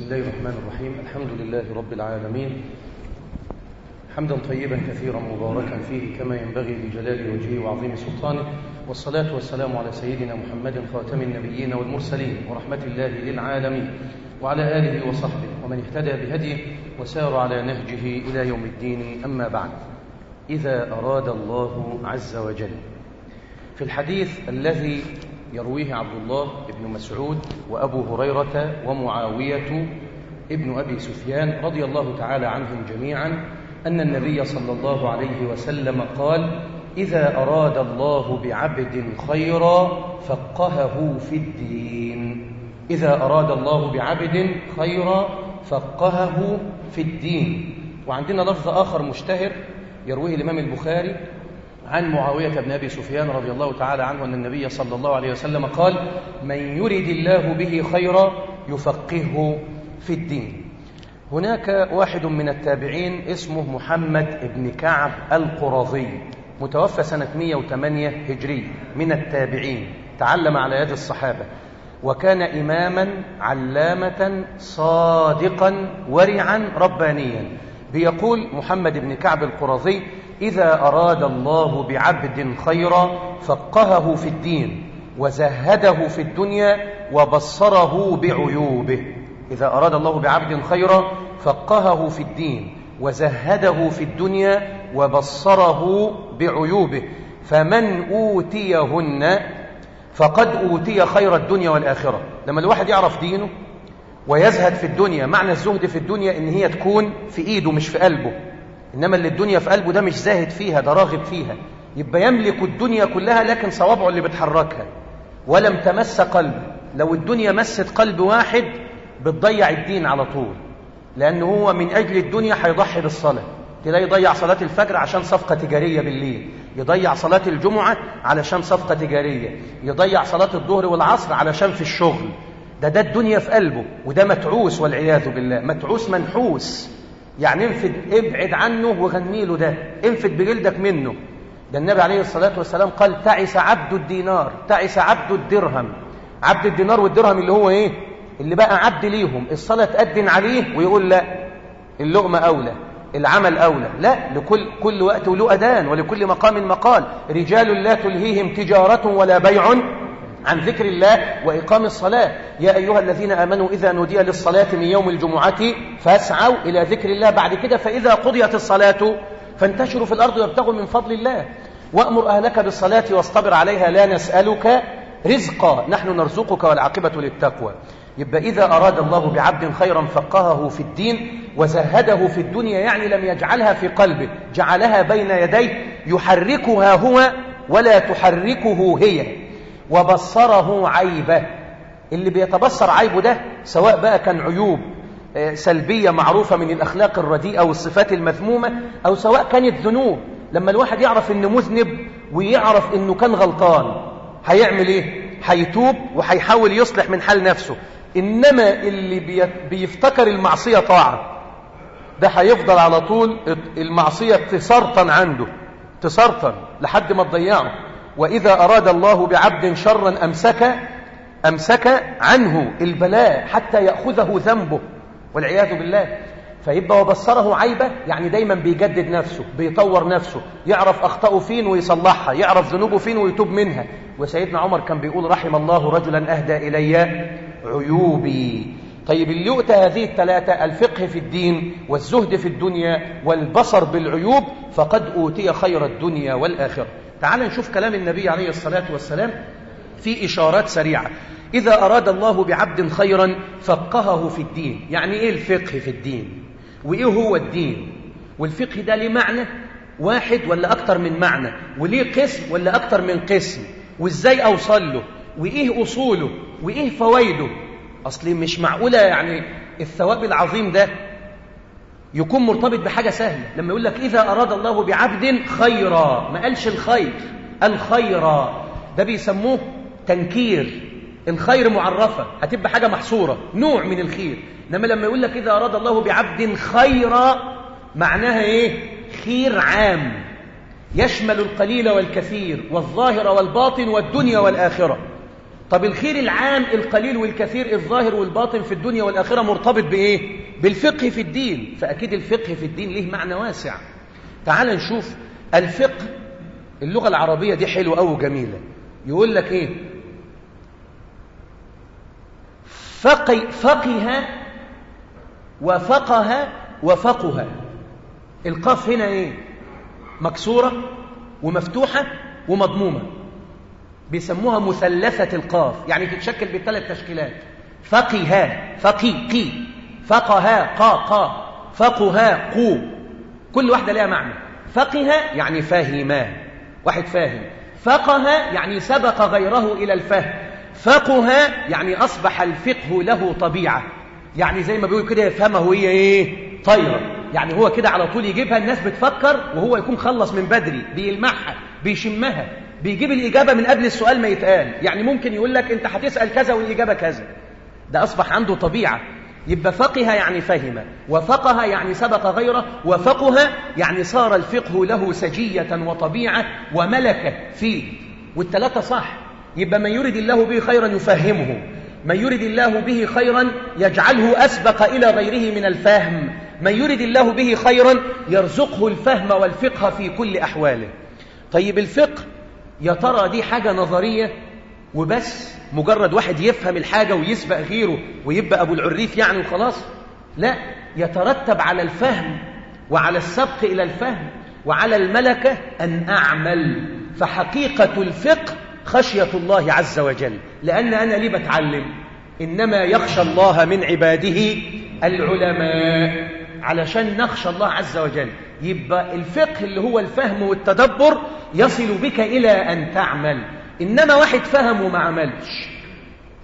بسم الله الرحمن الرحيم. الحمد لله رب العالمين. حمدا طيبا كثيرا مباركا فيه كما ينبغي لجلال وجهه وعظيم سلطانه. والصلاة والسلام على سيدنا محمد خاتم النبيين والمرسلين ورحمة الله للعالمين وعلى آله وصحبه ومن اهتدى بهديه وسار على نهجه إلى يوم الدين. أما بعد. إذا أراد الله عز وجل. في الحديث الذي يرويه عبد الله بن مسعود وأبو هريرة ومعاوية ابن أبي سفيان رضي الله تعالى عنهم جميعا أن النبي صلى الله عليه وسلم قال إذا أراد الله بعبد خيرا فقهه في الدين. إذا أراد الله بعبد خيرا فقهه في الدين. وعندنا لفظ آخر مشتهر يرويه الإمام البخاري عن معاوية بن أبي سفيان رضي الله تعالى عنه أن النبي صلى الله عليه وسلم قال من يرد الله به خيرا يفقهه في الدين. هناك واحد من التابعين اسمه محمد بن كعب القرظي متوفى سنة 108 هجري من التابعين تعلم على يد الصحابة وكان إماما علامة صادقا ورعا ربانيا. بيقول محمد بن كعب القرظي إذا أراد الله بعبد خيرا فقهه في الدين وزهده في الدنيا وبصره بعيوبه. إذا أراد الله بعبد خيرا فقهه في الدين وزهده في الدنيا وبصره بعيوبه. فمن أوتيهن فقد أوتي خير الدنيا والآخرة. لما الواحد يعرف دينه ويزهد في الدنيا معنى الزهد في الدنيا إن هي تكون في إيده مش في قلبه. إنما اللي الدنيا في قلبه ده مش زاهد فيها ده راغب فيها. يبقى يملك الدنيا كلها لكن صوابعه اللي بتحركها. ولم تمس قلبه لو الدنيا مست قلب واحد بتضيع الدين على طول. لأنه هو من أجل الدنيا هيضحي بالصلاة. تلاقي يضيع صلاة الفجر عشان صفقة تجارية بالليل. يضيع صلاة الجمعة علشان صفقة تجارية. يضيع صلاة الظهر والعصر علشان في الشغل. ده ده الدنيا في قلبه وده متعوس والعياذ بالله. متعوس منحوس. يعني انفد ابعد عنه وغني له ده. انفد بجلدك منه. ده النبي عليه الصلاة والسلام قال تعس عبد الدينار تعس عبد الدرهم. عبد الدينار والدرهم اللي هو إيه؟ اللي بقى عبد ليهم. الصلاة تأذن عليه ويقول لا اللقمة أولى العمل أولى. لا لكل كل وقت وله أذان ولكل مقام مقال. رجال لا تلهيهم تجارة ولا بيع عن ذكر الله وإقام الصلاة. يا أيها الذين آمنوا إذا نودي للصلاة من يوم الجمعة فاسعوا إلى ذكر الله. بعد كده فإذا قضيت الصلاة فانتشروا في الأرض وابتغوا من فضل الله. وأمر أهلك بالصلاة واصطبر عليها. لا نسألك رزقا نحن نرزقك والعاقبة للتقوى. يبقى إذا أراد الله بعبد خيرا فقهه في الدين وزهده في الدنيا يعني لم يجعلها في قلبه جعلها بين يديه يحركها هو ولا تحركه هي. وبصره عيبه. اللي بيتبصر عيبه ده سواء بقى كان عيوب سلبية معروفة من الأخلاق الرديئة والصفات المذمومة أو سواء كانت ذنوب. لما الواحد يعرف أنه مذنب ويعرف أنه كان غلطان هيعمل إيه؟ هيتوب وهيحاول يصلح من حال نفسه. إنما اللي بيفتكر المعصية طاعة ده هيفضل على طول المعصية تسرطن عنده تسرطن لحد ما تضيعه. وإذا أراد الله بعبد شرا أمسك أمسك عنه البلاء حتى يأخذه ذنبه والعياذ بالله. فيبقى وبصره عيبة يعني دايما بيجدد نفسه بيطور نفسه يعرف أخطأه فين ويصلحها يعرف ذنوبه فين ويتوب منها. وسيدنا عمر كان بيقول رحم الله رجلا أهدى إلي عيوبي. طيب اللي يؤتى هذه الثلاثة؟ الفقه في الدين والزهد في الدنيا والبصر بالعيوب فقد أوتي خير الدنيا والآخرة. تعال نشوف كلام النبي عليه الصلاة والسلام. في إشارات سريعة. إذا أراد الله بعبد خيرا فقهه في الدين. يعني إيه الفقه في الدين؟ وإيه هو الدين؟ والفقه ده ليه معنى؟ واحد ولا أكتر من معنى؟ وليه قسم ولا أكتر من قسم؟ وإزاي أوصل له؟ وإيه أصوله؟ وإيه فوائده؟ أصلي مش معقولة يعني الثواب العظيم ده يكون مرتبط بحاجة سهلة. لما يقول لك إذا أراد الله بعبد خيرا ما قالش الخير. الخيرا ده بيسموه تنكير الخير معرفة هتبقى حاجة محصورة نوع من الخير. إنما لما يقول لك إذا أراد الله بعبد خيرا معناها إيه؟ خير عام. يشمل القليل والكثير والظاهر والباطن والدنيا والآخرة. طب الخير العام القليل والكثير الظاهر والباطن في الدنيا والآخرة مرتبط بإيه؟ بالفقه في الدين. فأكيد الفقه في الدين له معنى واسع. تعال نشوف الفقه اللغة العربية دي حلوة أو جميلة يقول لك إيه؟ فقه, فقه وفقه وفقها القاف هنا إيه؟ مكسورة ومفتوحة ومضمومة. بيسموها مثلثة القاف. يعني تتشكل بثلاث تشكيلات. فقها فقي قي فقها قا قا فقها قو. كل واحدة لها معنى. فقه يعني فاهما واحد فاهم. فقه يعني سبق غيره إلى الفهم. فقه يعني أصبح الفقه له طبيعة. يعني زي ما بيقول كده يفهمها هي إيه؟ طايرة. يعني هو كده على طول يجيبها الناس بتفكر وهو يكون خلص من بدري بيلمعها بيشمها بيجيب الإجابة من قبل السؤال ما يتقال. يعني ممكن يقول لك أنت هتسأل كذا والإجابة كذا. ده أصبح عنده طبيعة. يبقى فقه يعني فهم وفقه يعني سبق غيره وفقه يعني صار الفقه له سجية وطبيعة وملكة فيه. والثلاثة صح. يبقى من يريد الله به خيرا يفهمه. من يريد الله به خيرا يجعله أسبق إلى غيره من الفهم. من يريد الله به خيرا يرزقه الفهم والفقه في كل أحواله. طيب الفقه يا ترى دي حاجة نظرية؟ وبس مجرد واحد يفهم الحاجة ويسبق غيره ويبقى أبو العريف يعني وخلاص. لا يترتب على الفهم وعلى السبق إلى الفهم وعلى الملكة أن أعمل. فحقيقة الفقه خشية الله عز وجل. لأن أنا ليه بتعلم؟ إنما يخشى الله من عباده العلماء. علشان نخشى الله عز وجل. يبقى الفقه اللي هو الفهم والتدبر يصل بك إلى أن تعمل. إنما واحد فهم وما عملش.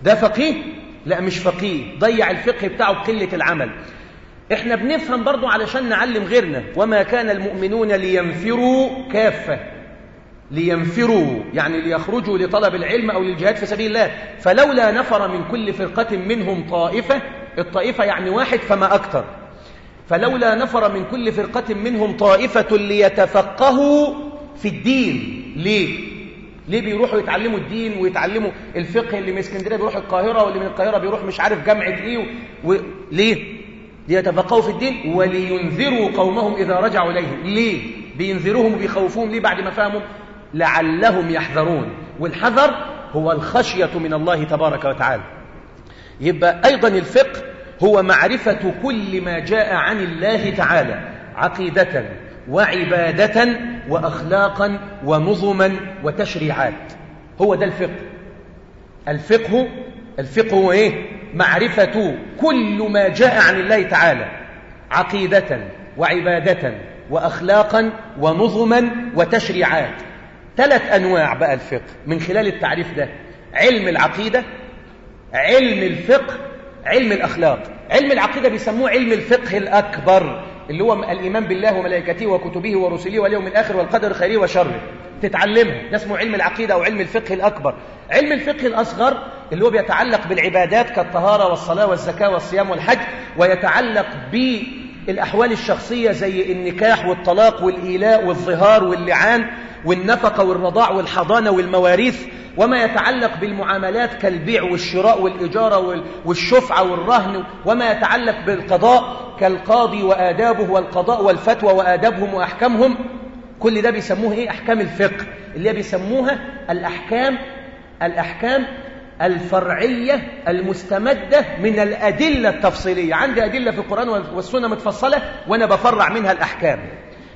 ده فقيه؟ لا مش فقيه. ضيع الفقه بتاعه بقلة العمل. إحنا بنفهم برضو علشان نعلم غيرنا. وما كان المؤمنون لينفروا كافة. لينفروا يعني ليخرجوا لطلب العلم أو للجهاد في سبيل الله. فلولا نفر من كل فرقة منهم طائفة الطائفة يعني واحد فما أكثر. فلولا نفر من كل فرقة منهم طائفة ليتفقهوا في الدين. ليه؟ ليه بيروحوا يتعلموا الدين ويتعلموا الفقه اللي من اسكندرية بيروح القاهرة واللي من القاهرة بيروح مش عارف جامعه إيه و... و... ليه؟ ليتفقهوا في الدين ولينذروا قومهم إذا رجعوا اليهم ليه؟ بينذروهم وبيخوفوهم ليه بعد ما فهموا؟ لعلهم يحذرون والحذر هو الخشية من الله تبارك وتعالى يبقى أيضا الفقه هو معرفة كل ما جاء عن الله تعالى عقيدة وعبادة وأخلاقا ونظما وتشريعات. هو ده الفقه. الفقه الفقه هو إيه؟ معرفة كل ما جاء عن الله تعالى. عقيدة وعبادة وأخلاقا ونظما وتشريعات. ثلاث أنواع بقى الفقه من خلال التعريف ده. علم العقيدة علم الفقه علم الأخلاق. علم العقيدة بيسموه علم الفقه الأكبر. اللي هو الإيمان بالله وملائكته وكتبه ورسله واليوم الآخر والقدر خيره وشره. تتعلمه. ده اسمه علم العقيدة أو علم الفقه الأكبر. علم الفقه الأصغر اللي هو بيتعلق بالعبادات كالطهارة والصلاة والزكاة والصيام والحج ويتعلق بالأحوال الشخصية زي النكاح والطلاق والإيلاء والظهار واللعان والنفقة والرضاع والحضانة والمواريث وما يتعلق بالمعاملات كالبيع والشراء والإجارة والشفعة والرهن وما يتعلق بالقضاء كالقاضي وآدابه والقضاء والفتوى وآدابهم وأحكامهم. كل ده بيسموه إيه؟ أحكام الفقه. اللي بيسموها الأحكام الأحكام الفرعية المستمدة من الأدلة التفصيلية. عندي أدلة في القرآن والسنة متفصلة وأنا بفرع منها الأحكام.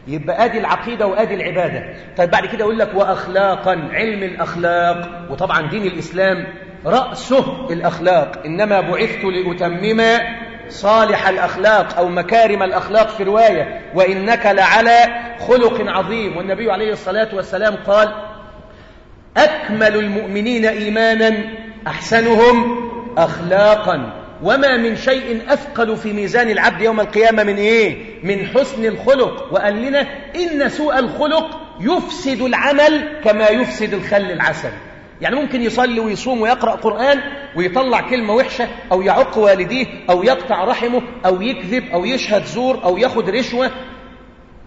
يبقى أدي العقيدة وأدي العبادة. طيب بعد كده يقول لك واخلاقا علم الأخلاق. وطبعا دين الإسلام رأسه الأخلاق. إنما بعثت لأتمم صالح الأخلاق أو مكارم الأخلاق في رواية. وإنك لعلى خلق عظيم. والنبي عليه الصلاة والسلام قال أكمل المؤمنين ايمانا أحسنهم اخلاقا. وما من شيء أثقل في ميزان العبد يوم القيامة من إيه؟ من حسن الخلق. وقال لنا إن سوء الخلق يفسد العمل كما يفسد الخل العسل. يعني ممكن يصلي ويصوم ويقرأ قرآن ويطلع كلمة وحشة أو يعق والديه أو يقطع رحمه أو يكذب أو يشهد زور أو ياخد رشوة.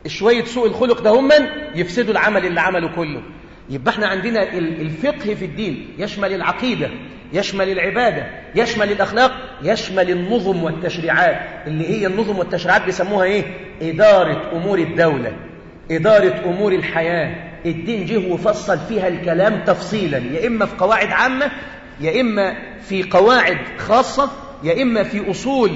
شوية سوء الخلق ده هم يفسدوا العمل اللي عمله كله. يبقى إحنا عندنا الفقه في الدين. يشمل العقيدة يشمل العبادة يشمل الأخلاق يشمل النظم والتشريعات. اللي هي النظم والتشريعات بيسموها إيه؟ إدارة أمور الدولة إدارة أمور الحياة. الدين جه وفصل فيها الكلام تفصيلا. يا إما في قواعد عامة يا إما في قواعد خاصة يا إما في أصول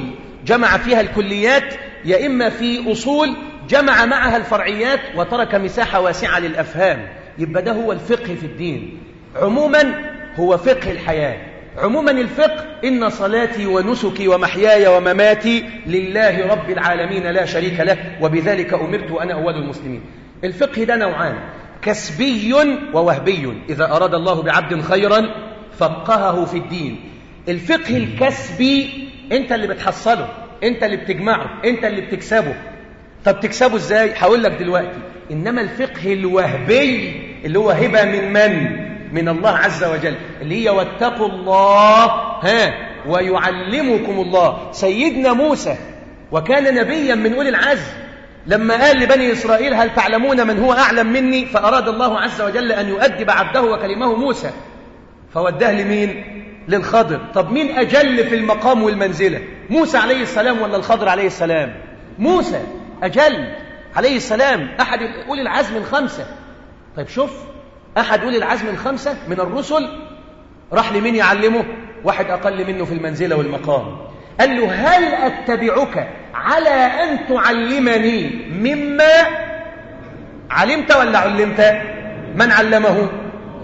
جمع فيها الكليات يا إما في أصول جمع معها الفرعيات وترك مساحة واسعة للأفهام. يبقى ده هو الفقه في الدين. عموما هو فقه الحياة. عموما الفقه إن صلاتي ونسكي ومحياي ومماتي لله رب العالمين لا شريك له وبذلك أمرت وأنا أول المسلمين. الفقه ده نوعان. كسبي ووهبي. إذا أراد الله بعبد خيرا فقهه في الدين. الفقه الكسبي أنت اللي بتحصله أنت اللي بتجمعه أنت اللي بتكسبه. طب تكسبه إزاي؟ هقول لك دلوقتي. إنما الفقه الوهبي اللي هو هبة من من؟ من الله عز وجل. اللي هي واتقوا الله ها ويعلمكم الله. سيدنا موسى وكان نبيا من أولي العزم لما قال لبني إسرائيل هل تعلمون من هو أعلم مني؟ فأراد الله عز وجل أن يؤدب عبده وكلمه موسى. فوداه لمين؟ للخضر. طب مين أجل في المقام والمنزلة؟ موسى عليه السلام ولا الخضر عليه السلام؟ موسى أجل عليه السلام. أحد أولي العزم الخمسة طيب شوف أحد أولي العزم الخمسة من الرسل راح لمين يعلمه؟ واحد أقل منه في المنزلة والمقام. قال له هل أتبعك على أن تعلمني مما علمت ولا علمت؟ من علمه؟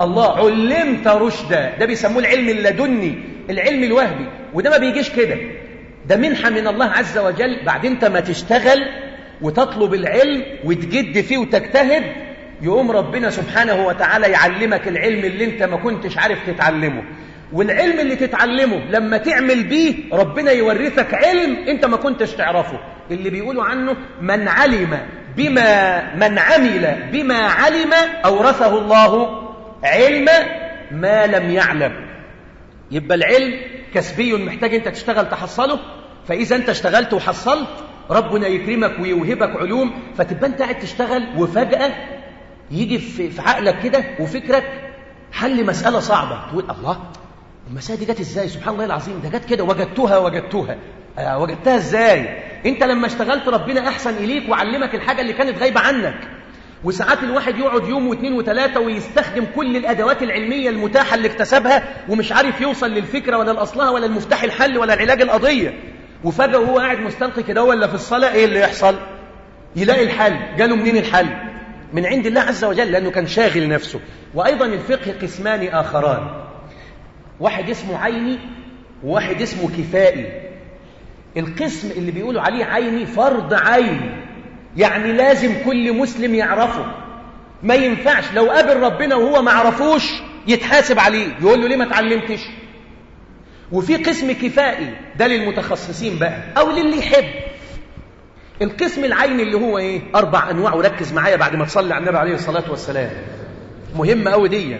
الله. علمت رشدا. ده بيسموه العلم اللدني العلم الوهبي. وده ما بيجيش كده. ده منحة من الله عز وجل. بعد انت ما تشتغل وتطلب العلم وتجد فيه وتجتهد يقوم ربنا سبحانه وتعالى يعلمك العلم اللي انت ما كنتش عارف تتعلمه. والعلم اللي تتعلمه لما تعمل بيه ربنا يورثك علم انت ما كنتش تعرفه. اللي بيقولوا عنه من علم بما من عمل بما علم أورثه الله علم ما لم يعلم. يبقى العلم كسبي محتاج انت تشتغل تحصله. فإذا انت اشتغلت وحصلت ربنا يكرمك ويوهبك علوم. فتبقى انت قاعد تشتغل وفجأة يجي في عقلك كده وفكرك حل مسألة صعبة. تقول الله المسألة دي جت إزاي؟ سبحان الله العظيم ده جت كده وجدتها وجدتها آه وجدتها إزاي؟ أنت لما اشتغلت ربنا أحسن إليك وعلمك الحاجة اللي كانت غايبة عنك. وساعات الواحد يقعد يوم واثنين وثلاثة ويستخدم كل الأدوات العلمية المتاحة اللي اكتسبها ومش عارف يوصل للفكرة ولا الأصلها ولا المفتاح الحل ولا العلاج القضية. وفجأة وهو قاعد مستلقي كده ولا في الصلاة إيه اللي يحصل؟ يلاقي الحل. جاله منين الحل؟ من عند الله عز وجل لأنه كان شاغل نفسه. وأيضا الفقه قسمان آخران. واحد اسمه عيني وواحد اسمه كفائي. القسم اللي بيقولوا عليه عيني فرض عين. يعني لازم كل مسلم يعرفه. ما ينفعش لو قابل ربنا وهو ما عرفوش يتحاسب عليه. يقول له ليه ما اتعلمتش؟ وفي قسم كفائي ده للمتخصصين بقى أو للي يحب. القسم العيني اللي هو إيه؟ أربع أنواع وركز معايا بعد ما تصلي على النبي عليه الصلاة والسلام. مهمة قوي دي.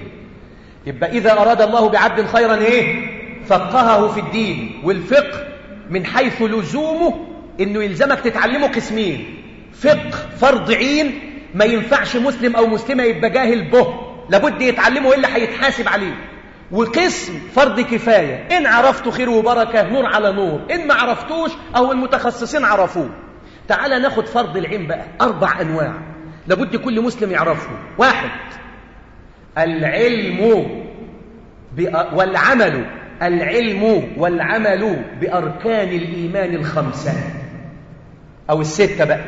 يبقى إذا أراد الله بعبد خيرا إيه؟ فقهه في الدين والفقه من حيث لزومه إنه يلزمك تتعلمه قسمين. فقه فرض عين ما ينفعش مسلم أو مسلمة يبقى جاهل به. لابد يتعلمه إلا هيتحاسب عليه. وقسم فرض كفاية. إن عرفته خير وبركة نور على نور. إن ما عرفتوش أو المتخصصين عرفوه. تعال ناخد فرض العين بقى. أربع أنواع. لابد كل مسلم يعرفه واحد. العلم والعمل. العلم والعمل بأركان الإيمان الخمسة. أو الستة بقى.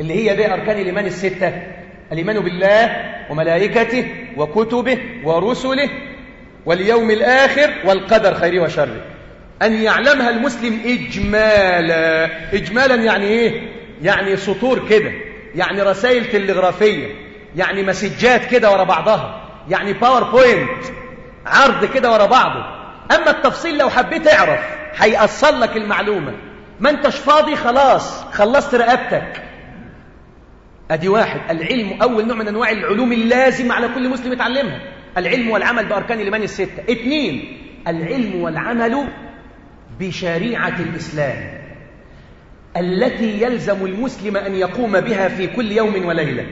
اللي هي بقى أركان الإيمان الستة. الإيمان بالله وملائكته وكتبه ورسله واليوم الآخر والقدر خيره وشره. أن يعلمها المسلم إجمالا. إجمالا يعني إيه؟ يعني سطور كده يعني رسائل تلغرافية يعني مسجات كده ورا بعضها يعني باوربوينت عرض كده ورا بعضه. أما التفصيل لو حبيت اعرف هيأصل لك المعلومة. ما أنتش فاضي؟ خلاص خلصت رقبتك. أدي واحد. العلم أول نوع من أنواع العلوم اللازم على كل مسلم يتعلمها. العلم والعمل بأركان الإيمان الستة. اثنين العلم والعمل بشريعة الإسلام التي يلزم المسلم أن يقوم بها في كل يوم وليلة.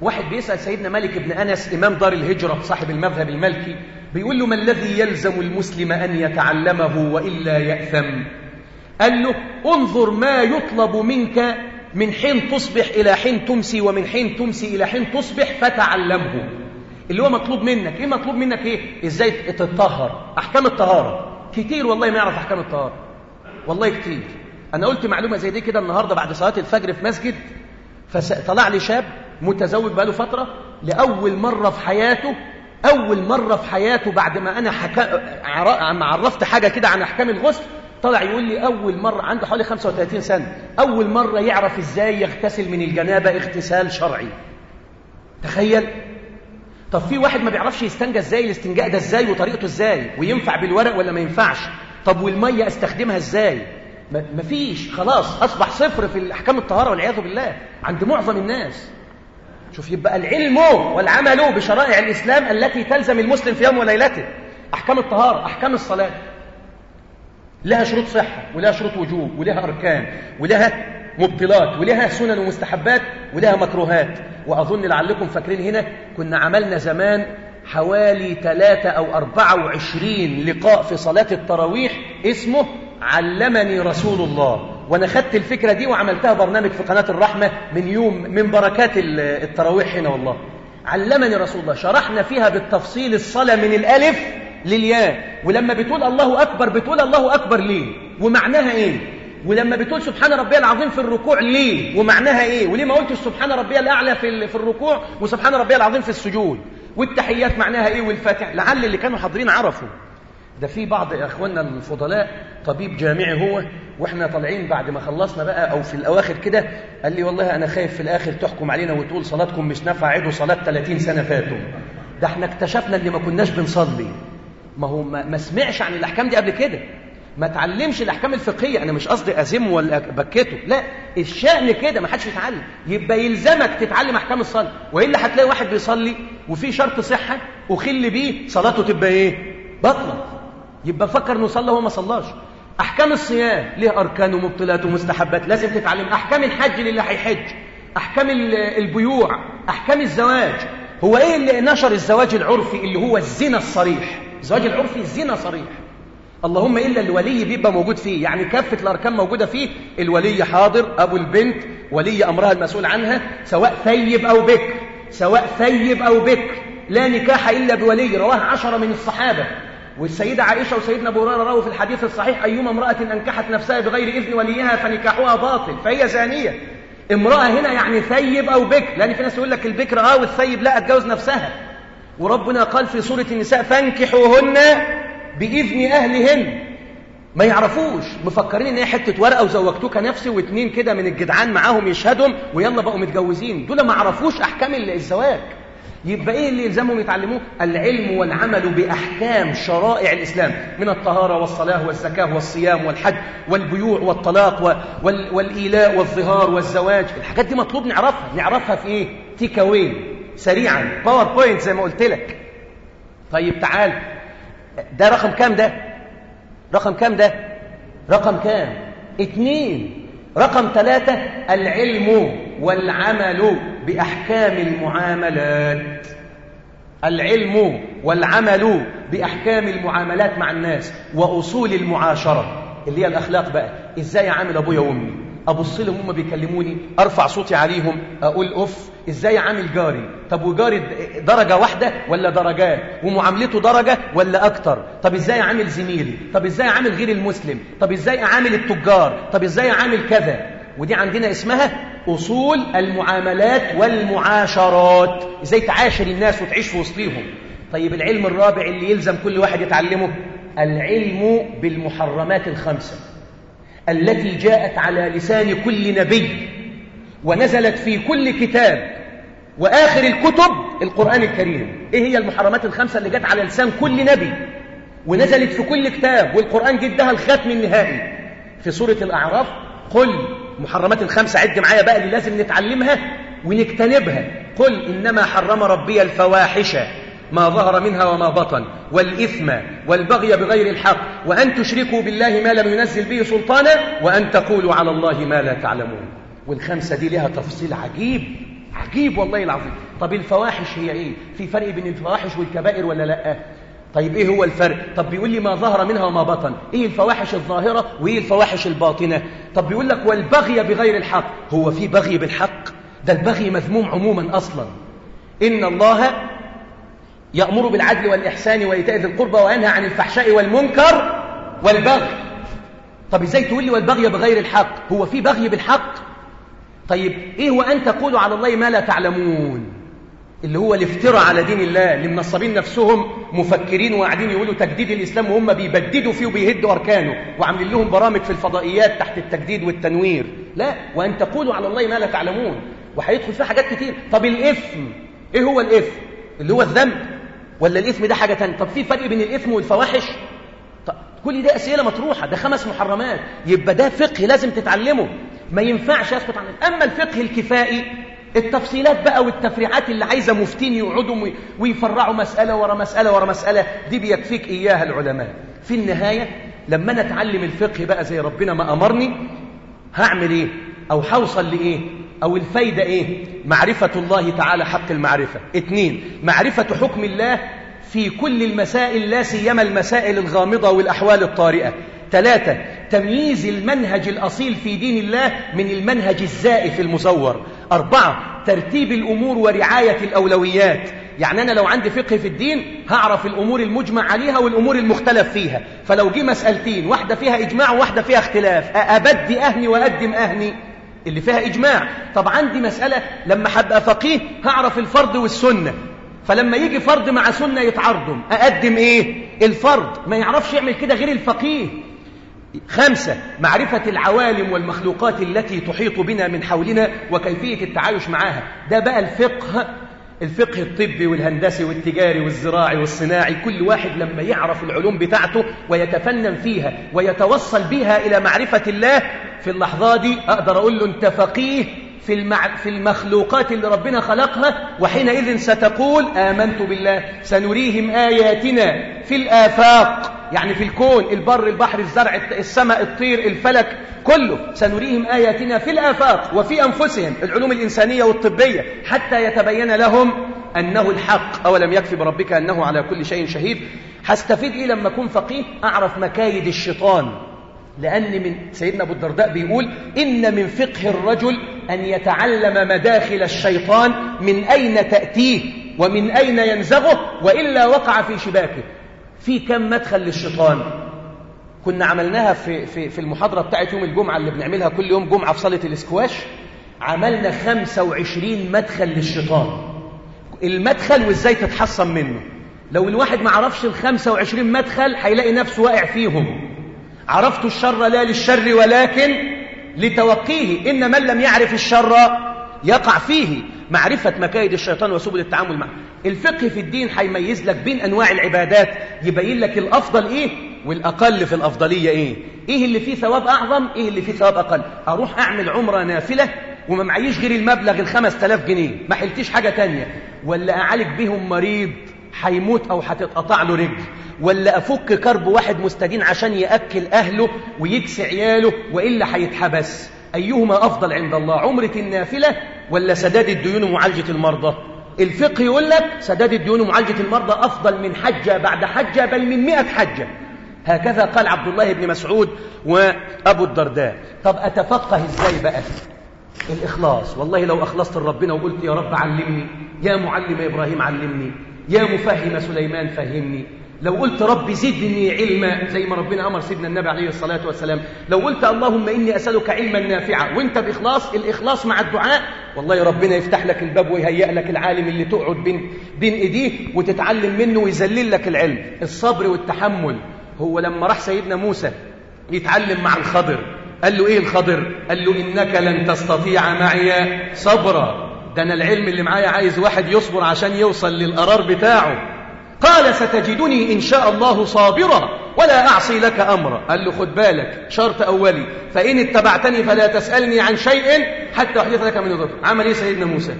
واحد بيسأل سيدنا مالك بن أنس إمام دار الهجرة صاحب المذهب المالكي بيقول له ما الذي يلزم المسلم أن يتعلمه وإلا يأثم؟ قال له انظر ما يطلب منك من حين تصبح إلى حين تمسي ومن حين تمسي إلى حين تصبح فتعلمه. اللي هو مطلوب منك. إيه مطلوب منك إيه؟ إزاي تتطهر؟ أحكام الطهارة. كتير والله ما يعرف أحكام الطهارة والله كتير. أنا قلت معلومة زي دي كده النهاردة بعد صلاة الفجر في مسجد فطلع لي شاب متزوج بقاله فترة لأول مرة في حياته أول مرة في حياته بعد ما أنا حكا... عرفت حاجة كده عن أحكام الغسل طلع يقول لي أول مرة عنده حوالي 35 سنة أول مرة يعرف إزاي يغتسل من الجنابة اغتسال شرعي. تخيل؟ طب في واحد ما بيعرفش يستنجى إزاي؟ الاستنجاء ده إزاي؟ وطريقته إزاي؟ وينفع بالورق ولا ما ينفعش؟ طب والمية استخدمها إزاي؟ مفيش خلاص اصبح صفر في الأحكام الطهارة والعياذ بالله عند معظم الناس. شوف يبقى العلم والعمل بشرائع الإسلام التي تلزم المسلم في يوم وليلته. أحكام الطهارة أحكام الصلاة. لها شروط صحة ولها شروط وجوب ولها أركان ولها مبطلات ولها سنن ومستحبات ولها مكروهات. وأظن لعلكم فاكرين هنا كنا عملنا زمان حوالي 3 أو 24 لقاء في صلاة التراويح اسمه علمني رسول الله. وأنا خدت الفكرة دي وعملتها برنامج في قناة الرحمة من يوم من بركات التراويح هنا والله. علمني رسول الله شرحنا فيها بالتفصيل الصلاة من الألف للياء. ولما بتقول الله أكبر بتقول الله أكبر ليه؟ ومعناها إيه؟ ولما بتقول سبحان ربي العظيم في الركوع ليه؟ ومعناها إيه؟ وليه ما قلتش سبحان ربي الأعلى في في الركوع وسبحان ربي العظيم في السجود؟ والتحيات معناها إيه والفاتحه لعل اللي كانوا حاضرين عرفوا. ده في بعض إخواننا الفضلاء طبيب جامعي هو وإحنا طالعين بعد ما خلصنا بقى أو في الأواخر كده قال لي والله أنا خايف في الآخر تحكم علينا وتقول صلاتكم مش نافعة عيدوا صلاة 30 سنة فاتوا. ده إحنا اكتشفنا اللي ما كناش بنصلي. ما هو ما سمعش عن الأحكام دي قبل كده. ما تعلمش الأحكام الفقهية. أنا مش قصدي أزم ولا بكته. لا الشأن كده ما حدش يتعلم. يبقى يلزمك تتعلم أحكام الصلاة. وإلا هتلاقي واحد بيصلي وفي شرط صحة وخل بيه صلاته تبقى إيه؟ بطلت يبقى فكر إنه صلى وهو ما صلاش. أحكام الصيام ليه أركان ومبطلات ومستحبات. لازم تتعلم. أحكام الحج للي هيحج. أحكام البيوع. أحكام الزواج. هو إيه اللي نشر الزواج العرفي اللي هو الزنا الصريح؟ الزواج العرفي الزنا صريح. اللهم إلا الولي بيبقى موجود فيه. يعني كافة الأركان موجودة فيه. الولي حاضر أبو البنت ولي أمرها المسؤول عنها سواء ثيب أو بكر سواء ثيب أو بكر لا نكاح إلا بولي. رواه عشرة من الصحابة. والسيدة عائشة وسيدنا أبو هريرة رووا في الحديث الصحيح أيما امرأة أنكحت نفسها بغير إذن وليها فنكاحها باطل فهي زانية. امرأة هنا يعني ثيب أو بكر لأن في ناس يقول لك البكر آه والثيب لا أتجوز نفسها. وربنا قال في سورة النساء فانكحوهن بإذن أهلهن ما يعرفوش. مفكرين إن هي حتة ورقة وزوجتوك نفسي واتنين كده من الجدعان معاهم يشهدهم ويلا بقوا متجوزين. دول ما عرفوش أحكام الزواج. يبقى إيه اللي يلزمهم يتعلموه؟ العلم والعمل بأحكام شرائع الإسلام. من الطهارة والصلاة والزكاة والصيام والحج والبيوع والطلاق وال... والإيلاء والظهار والزواج. الحاجات دي مطلوب نعرفها. نعرفها في إيه؟ take away سريعا. PowerPoint زي ما قلت لك. طيب تعال. ده رقم كام ده؟ رقم كام ده؟ رقم كام؟ اتنين. رقم ثلاثة العلم والعمل بأحكام المعاملات. العلم والعمل بأحكام المعاملات مع الناس وأصول المعاشرة اللي هي الأخلاق بقى. إزاي أعامل أبويا وأمي؟ أبص لهم هم بيكلموني أرفع صوتي عليهم أقول أف إزاي أعامل جاري؟ طب وجاري درجة واحدة ولا درجات؟ ومعاملته درجة ولا أكتر؟ طب إزاي أعامل زميلي؟ طب إزاي أعامل غير المسلم؟ طب إزاي أعامل التجار؟ طب إزاي أعامل كذا؟ ودي عندنا اسمها أصول المعاملات والمعاشرات. إزاي تعاشر الناس وتعيش في وسطهم طيب العلم الرابع اللي يلزم كل واحد يتعلمه العلم بالمحرمات الخمسة. التي جاءت على لسان كل نبي ونزلت في كل كتاب وآخر الكتب القرآن الكريم. إيه هي المحرمات الخمسة اللي جاءت على لسان كل نبي؟ ونزلت في كل كتاب والقرآن جدها الختم النهائي. في سورة الأعراف قل محرمات الخمسة عد معايا بقى اللي لازم نتعلمها ونجتنبها. قل إنما حرم ربي الفواحش. ما ظهر منها وما بطن. والإثم والبغي بغير الحق وأن تشركوا بالله ما لم ينزل به سلطانا وأن تقولوا على الله ما لا تعلمون. والخمسة دي لها تفصيل عجيب عجيب والله العظيم. طب الفواحش هي إيه؟ في فرق بين الفواحش والكبائر ولا لأ؟ طيب إيه هو الفرق؟ طب بيقول لي ما ظهر منها وما بطن. إيه الفواحش الظاهرة وإيه الفواحش الباطنة؟ طب بيقول لك والبغي بغير الحق. هو في بغي بالحق؟ ده البغي مذموم عموما أصلا. إن الله يأمر بالعدل والإحسان وإيتاء ذي القربى وينهى عن الفحشاء والمنكر والبغي. طب إزاي تقول لي والبغي بغير الحق؟ هو في بغي بالحق؟ طيب هو أن تقولوا على الله ما لا تعلمون؟ اللي هو الافتراء على دين الله اللي منصبين نفسهم مفكرين وقاعدين يقولوا تجديد الإسلام وهم بيبددوا فيه وبيهدوا أركانه وعاملين لهم برامج في الفضائيات تحت التجديد والتنوير. لا وأن تقولوا على الله ما لا تعلمون. وهيدخل فيه حاجات كتير. طب الإثم إيه هو الإثم؟ اللي هو الذنب. ولا الإثم ده حاجة ثانية طب في فرق بين الإثم والفواحش؟ طب كل ده أسئلة مطروحة ده خمس محرمات يبقى ده فقه لازم تتعلمه. ما ينفعش أسكت عن أما الفقه الكفائي التفصيلات بقى والتفريعات اللي عايزة مفتين يقعدوا ويفرعوا مسألة ورا مسألة ورا مسألة دي بيكفيك إياها العلماء. في النهاية لما أنا اتعلم الفقه بقى زي ربنا ما أمرني هعمل إيه؟ أو هوصل لإيه؟ أو الفايدة إيه؟ معرفة الله تعالى حق المعرفة. اثنين معرفة حكم الله في كل المسائل لا سيما المسائل الغامضة والأحوال الطارئة. ثلاثة تمييز المنهج الأصيل في دين الله من المنهج الزائف المزور أربعة ترتيب الأمور ورعاية الأولويات. يعني أنا لو عندي فقه في الدين هعرف الأمور المجمع عليها والأمور المختلف فيها. فلو جي مسألتين واحدة فيها إجماع وواحدة فيها اختلاف أبدي أهني وأقدم أهني اللي فيها إجماع. طب عندي مسألة لما هبقى فقيه هعرف الفرض والسنة. فلما يجي فرض مع سنة يتعارضوا أقدم إيه؟ الفرض ما يعرفش يعمل كده غير الفقيه. خمسة معرفة العوالم والمخلوقات التي تحيط بنا من حولنا وكيفية التعايش معها ده بقى الفقه الفقه الطبي والهندسي والتجاري والزراعي والصناعي. كل واحد لما يعرف العلوم بتاعته ويتفنن فيها ويتوصل بها إلى معرفة الله في اللحظة دي أقدر أقول له أنت فقيه في, المع... في المخلوقات اللي ربنا خلقها وحينئذ ستقول آمنت بالله. سنريهم آياتنا في الآفاق يعني في الكون البر البحر الزرع السماء الطير الفلك كله. سنريهم آياتنا في الآفاق وفي أنفسهم العلوم الإنسانية والطبية حتى يتبين لهم أنه الحق. أولم يكفي بربك أنه على كل شيء شهيد؟ هستفيد إيه لما أكون فقيه؟ أعرف مكايد الشيطان. لأن من سيدنا أبو الدرداء بيقول إن من فقه الرجل أن يتعلم مداخل الشيطان من أين تأتيه ومن أين ينزغه وإلا وقع في شباكه. في كم مدخل للشيطان؟ كنا عملناها في, في, في المحاضرة بتاعت يوم الجمعة اللي بنعملها كل يوم جمعة في صالة الإسكواش. عملنا 25 مدخل للشيطان. المدخل وإزاي تتحصن منه؟ لو الواحد ما عرفش ال 25 مدخل هيلاقي نفسه واقع فيهم. عرفت الشر لا للشر ولكن لتوقيه إن من لم يعرف الشر يقع فيه معرفة مكايد الشيطان وسبل التعامل معه. الفقه في الدين هيميز لك بين أنواع العبادات يبين لك الأفضل إيه؟ والأقل في الأفضلية إيه؟ إيه اللي فيه ثواب أعظم؟ إيه اللي فيه ثواب أقل؟ أروح أعمل عمرة نافلة وما معيش غير المبلغ الخمس تلاف جنيه ما حلتش حاجة تانية. ولا أعالج بهم مريض هيموت أو هتتقطع له رجل ولا أفك كرب واحد مستدين عشان يأكل أهله ويكسي عياله وإلا هيتحبس؟ أيهما أفضل عند الله عمرة النافلة ولا سداد الديون ومعالجة المرضى؟ الفقه يقول لك سداد الديون ومعالجة المرضى أفضل من حجة بعد حجة بل من مئة حجة. هكذا قال عبد الله بن مسعود وأبو الدرداء. طب أتفقه إزاي بقى؟ الإخلاص والله لو أخلصت لربنا وقلت يا رب علمني يا معلم إبراهيم علمني. يا مفهم سليمان فهمني. لو قلت رب زدني علما زي ما ربنا أمر سيدنا النبي عليه الصلاة والسلام. لو قلت اللهم إني أسألك علما نافعا وأنت بإخلاص الإخلاص مع الدعاء والله ربنا يفتح لك الباب ويهيئ لك العالم اللي تقعد بين, بين إيديه وتتعلم منه ويذلل لك العلم. الصبر والتحمل. هو لما راح سيدنا موسى يتعلم مع الخضر قال له إيه الخضر؟ قال له إنك لن تستطيع معي صبرا. ده أنا العلم اللي معايا عايز واحد يصبر عشان يوصل للقرار بتاعه. قال ستجدني إن شاء الله صابرا ولا أعصي لك أمرا. قال له خد بالك شرط أولي. فإن اتبعتني فلا تسألني عن شيء حتى أحدث لك من ذكر عمل إيه سيدنا موسى؟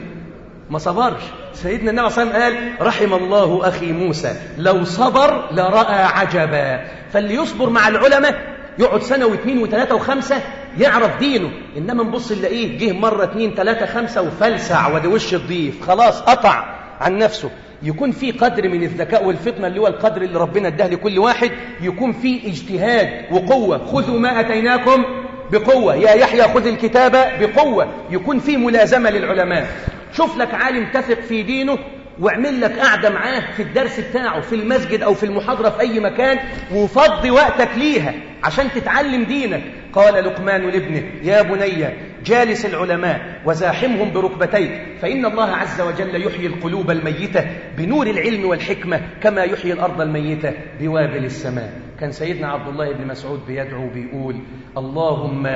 ما صبرش. سيدنا النبي صلى الله عليه وسلم قال رحم الله أخي موسى. لو صبر لرأى عجبا. فاللي يصبر مع العلماء يقعد سنة واثنين وثلاثة وخمسة يعرف دينه. إنما نبص نلاقيه جه مرة اتنين تلاتة خمسة وفلسع ودي وش الضيف. خلاص قطع عن نفسه. يكون في قدر من الذكاء والفطنة اللي هو القدر اللي ربنا اداه لكل واحد يكون في اجتهاد وقوة. خذوا ما أتيناكم بقوة. يا يحيى خذ الكتاب بقوة. يكون في ملازمة للعلماء. شوف لك عالم تثق في دينه واعمل لك قاعدة معاه في الدرس بتاعه في المسجد أو في المحاضرة في أي مكان وفضي وقتك ليها عشان تتعلم دينك. قال لقمان لابنه يا بني جالس العلماء وزاحمهم بركبتيك فإن الله عز وجل يحيي القلوب الميتة بنور العلم والحكمة كما يحيي الأرض الميتة بوابل السماء. كان سيدنا عبد الله بن مسعود بيدعو بيقول اللهم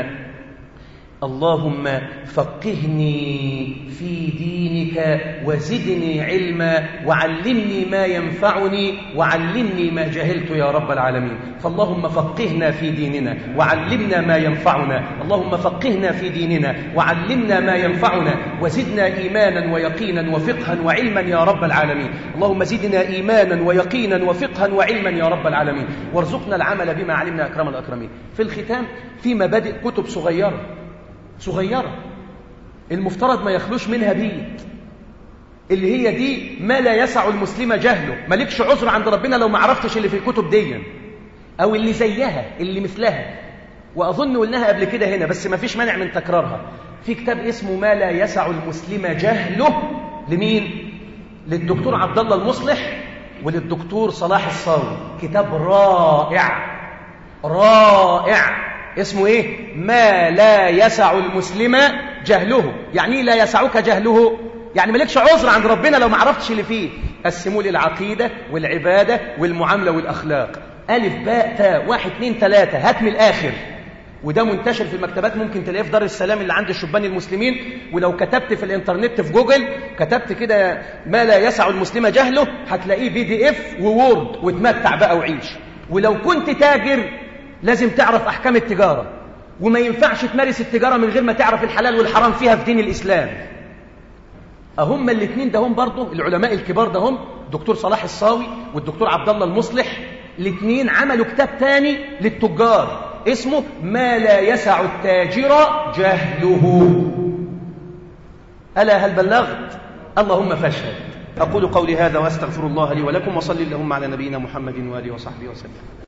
اللهم فقهني في دينك وزدني علما وعلمني ما ينفعني وعلمني ما جهلت يا رب العالمين. فاللهم فقهنا في ديننا وعلمنا ما ينفعنا. اللهم فقهنا في ديننا وعلمنا ما ينفعنا. وزدنا إيمانا ويقينا وفقها وعلما يا رب العالمين. اللهم زدنا إيمانا ويقينا وفقها وعلما يا رب العالمين. وارزقنا العمل بما علمنا أكرم الأكرمين. في الختام في مبادئ كتب صغيرة. صغيرة. المفترض ما يخلوش منها بيت اللي هي دي ما لا يسع المسلم جهله. مالكش عذر عند ربنا لو ما عرفتش اللي في الكتب دي. أو اللي زيها اللي مثلها. وأظن قلناها قبل كده هنا بس ما فيش مانع من تكرارها. في كتاب اسمه ما لا يسع المسلم جهله. لمين؟ للدكتور عبد الله المصلح وللدكتور صلاح الصاوي. كتاب رائع. رائع. اسمه إيه؟ ما لا يسع المسلم جهله. يعني لا يسعك جهله. يعني مالكش عذر عند ربنا لو ما عرفتش اللي فيه. قسموا لي العقيدة والعبادة والمعاملة والأخلاق. ألف باء تاء واحد اتنين تلاتة هات من الآخر. وده منتشر في المكتبات. ممكن تلاقيه في دار السلام اللي عند الشبان المسلمين. ولو كتبت في الإنترنت في جوجل كتبت كده ما لا يسع المسلم جهله هتلاقيه PDF و Word وتمتع بقى وعيش. ولو كنت تاجر لازم تعرف أحكام التجارة. وما ينفعش تمارس التجارة من غير ما تعرف الحلال والحرام فيها في دين الإسلام. أهم الاثنين ده هم برضه العلماء الكبار ده هم دكتور صلاح الصاوي والدكتور عبد الله المصلح. الاثنين عملوا كتاب تاني للتجار اسمه ما لا يسع التاجر جهله. ألا هل بلغت؟ اللهم فاشهد. أقول قولي هذا وأستغفر الله لي ولكم وصلي اللهم على نبينا محمد وآله وصحبه وسلم.